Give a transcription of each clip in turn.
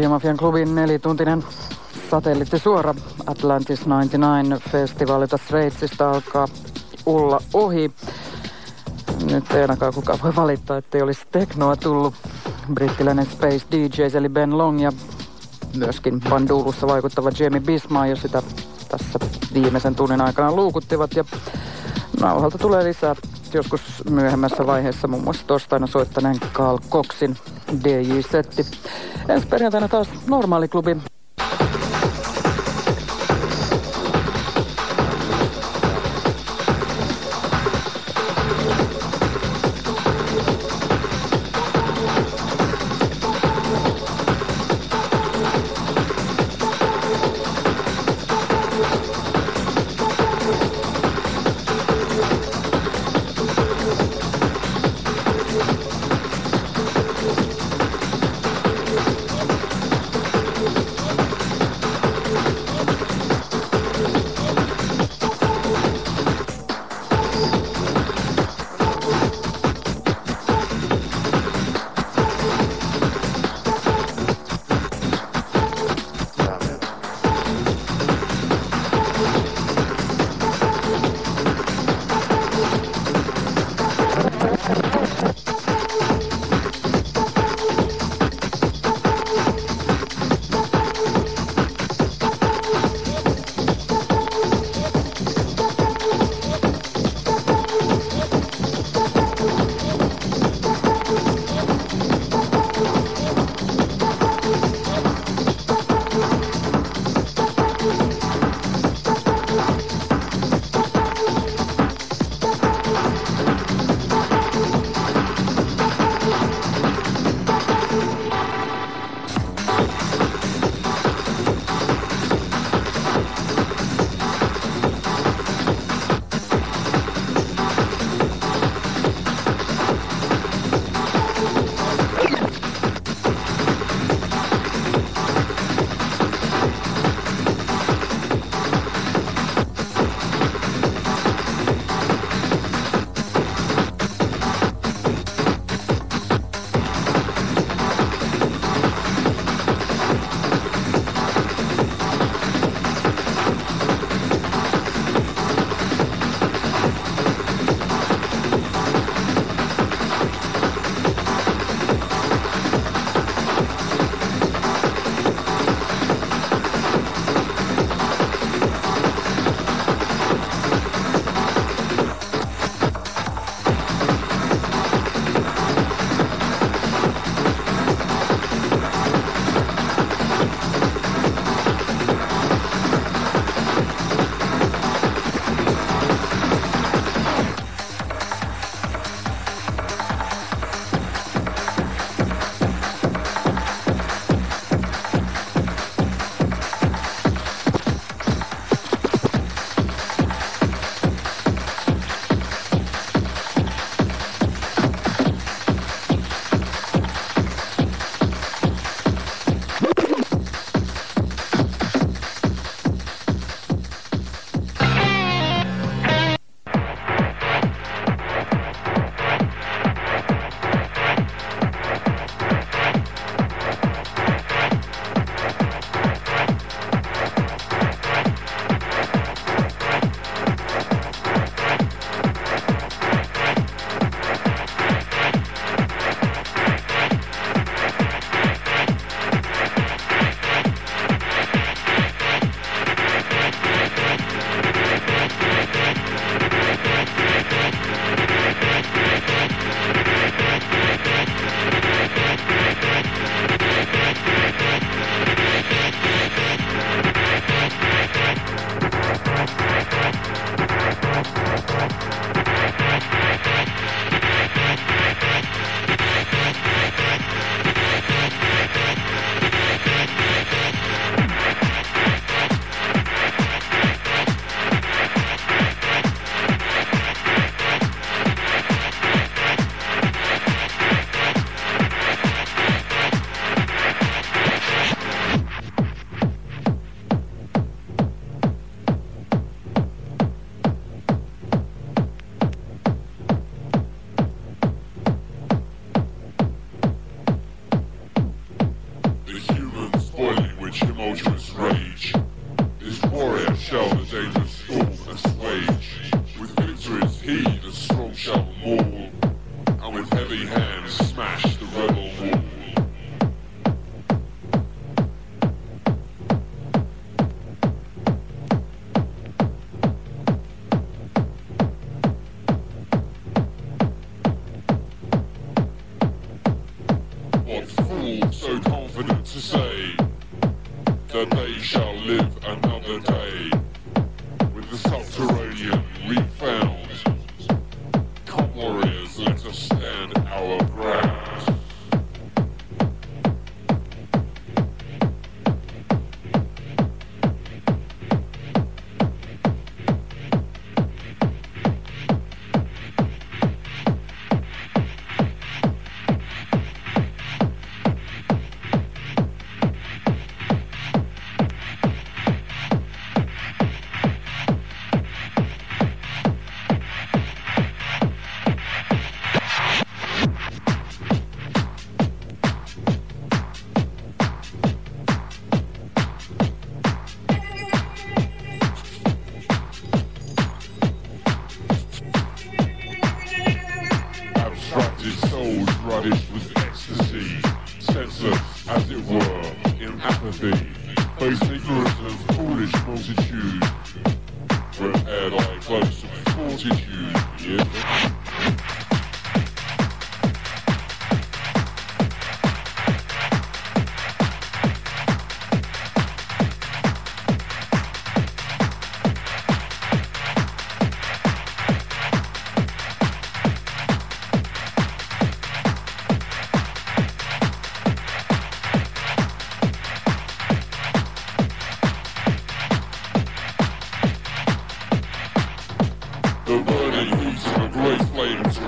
Radiomafian klubin nelituntinen satelliitti suora Atlantis 99-festivaalilta Sveitsistä alkaa olla ohi. Nyt ei ainakaan kukaan voi valittaa, ettei olisi teknoa tullut. Brittiläinen Space DJs eli Ben Long ja myöskin Bandulussa vaikuttava Jamie Bisma, sitä tässä viimeisen tunnin aikana luukuttivat. Ja nauhalta tulee lisää joskus myöhemmässä vaiheessa muun muassa torstaina soittaneen Carl Coxin DJ-setti. Ensi perjantaina taas heavy hands smash the rebel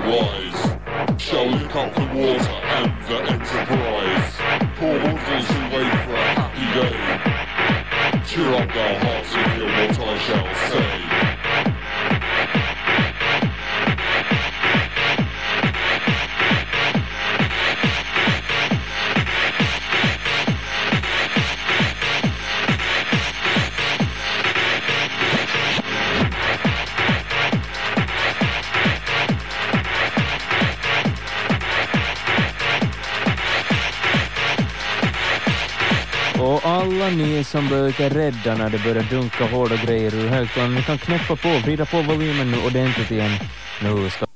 rise shall lick up the water and the enterprise. Poor mortals who wait for a happy day, cheer up their hearts and hear what I shall say. Ni som brukar rädda när det börjar dunka hårda grejer ur högtalaren, ni kan knäppa på, vrida på volymen nu ordentligt igen. Nu ska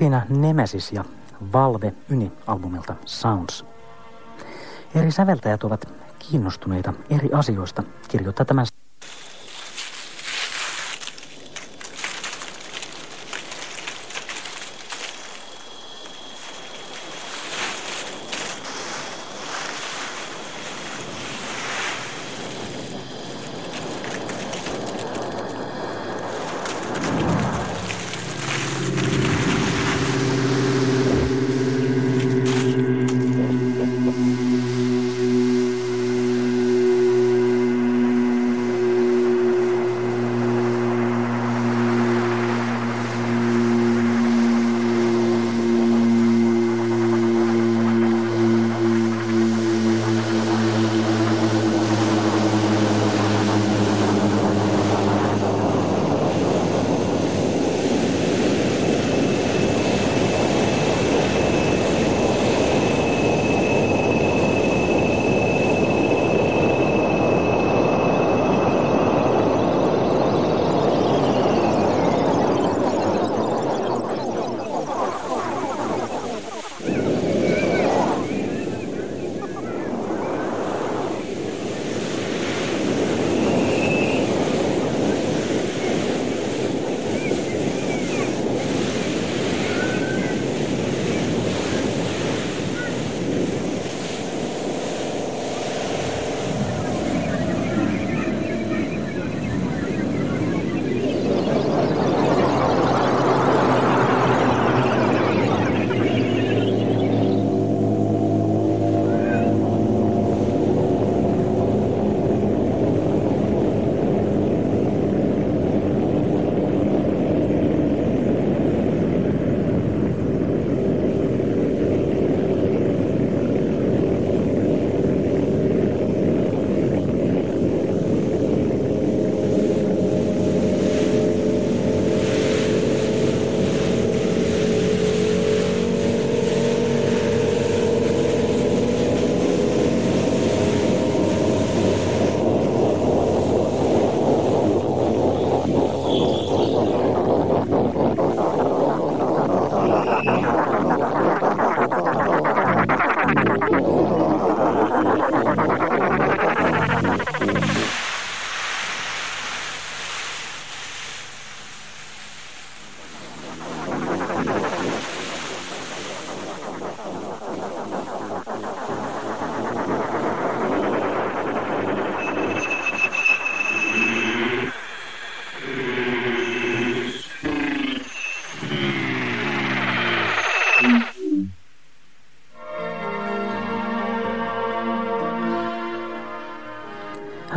Siinä Nemesis ja Valve Yni-albumilta Sounds. Eri säveltäjät ovat kiinnostuneita eri asioista, kirjoittaa tämän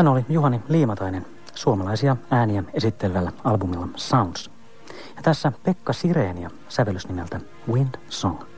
Hän oli Juhani Liimatainen, suomalaisia ääniä esittelevällä albumilla Sounds. Ja tässä Pekka Sireenia sävellys nimeltä Wind Song.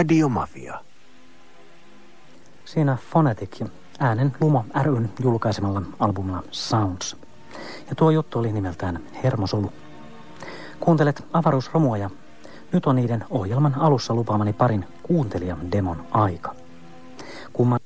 Radiomafia. Siinä Phonetic äänen Lumo ryn julkaisemalla albumilla Sounds. Ja tuo juttu oli nimeltään Hermosolu. Kuuntelet avaruusromua ja nyt on niiden ohjelman alussa lupaamani parin kuuntelijan demon aika. Kumman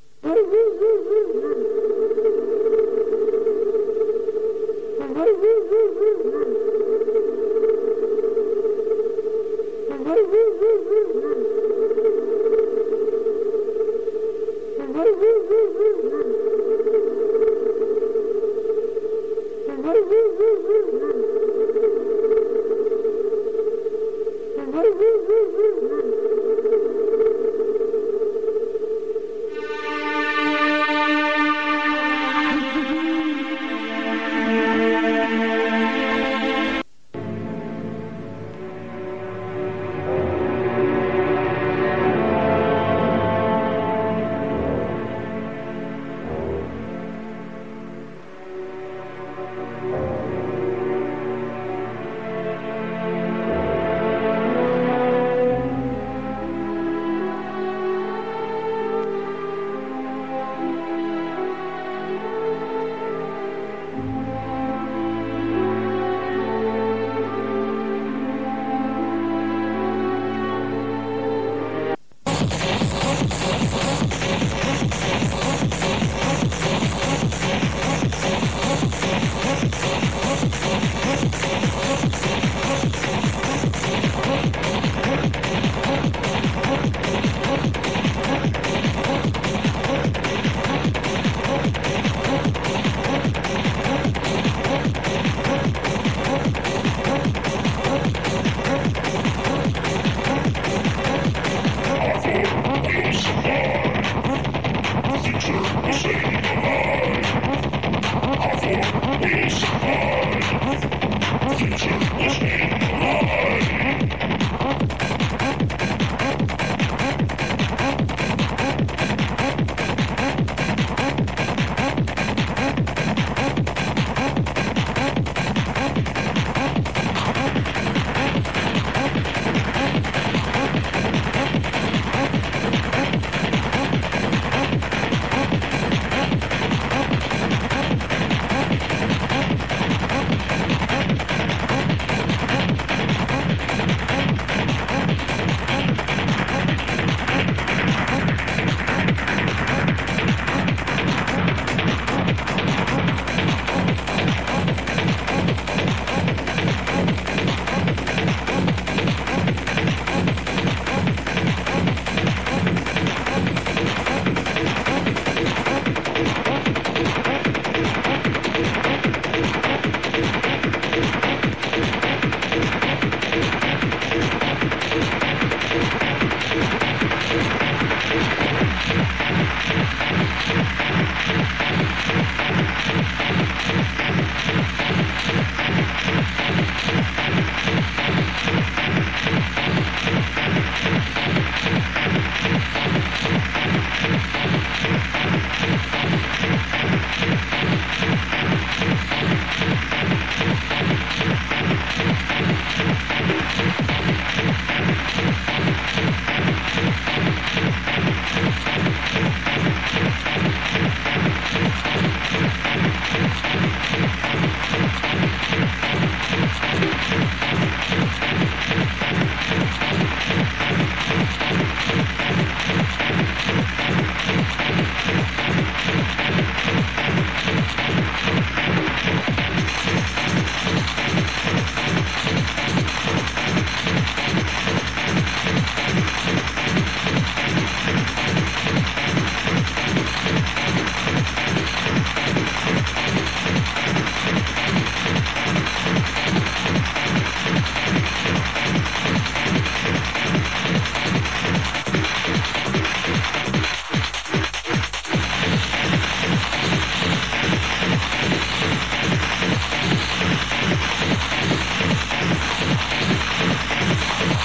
Thank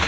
you.